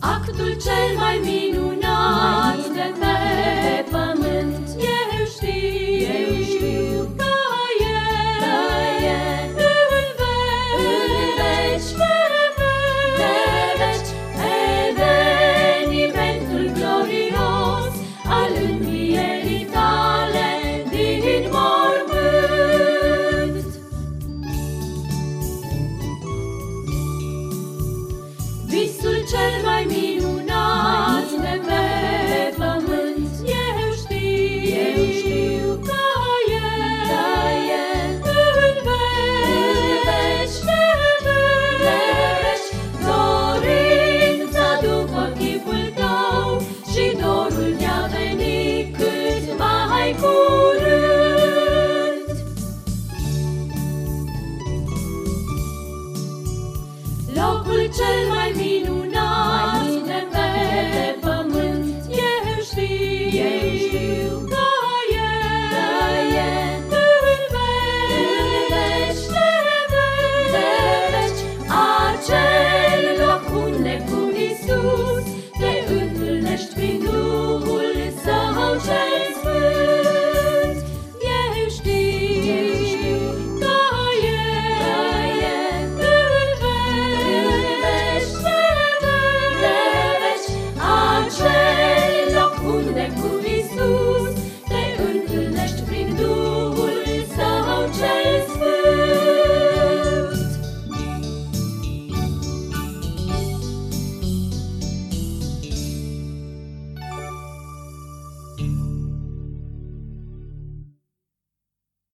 Actul cel mai minunat, de pe, pământ Eu știu, eu știu. că e, că e. Îl veci, îl veci, de veci, de veci Evenimentul glorios al învierii tale din mormânt. Visul cel mai cel mai minunat, mai minunat de pe, pământ, ești. ești. you.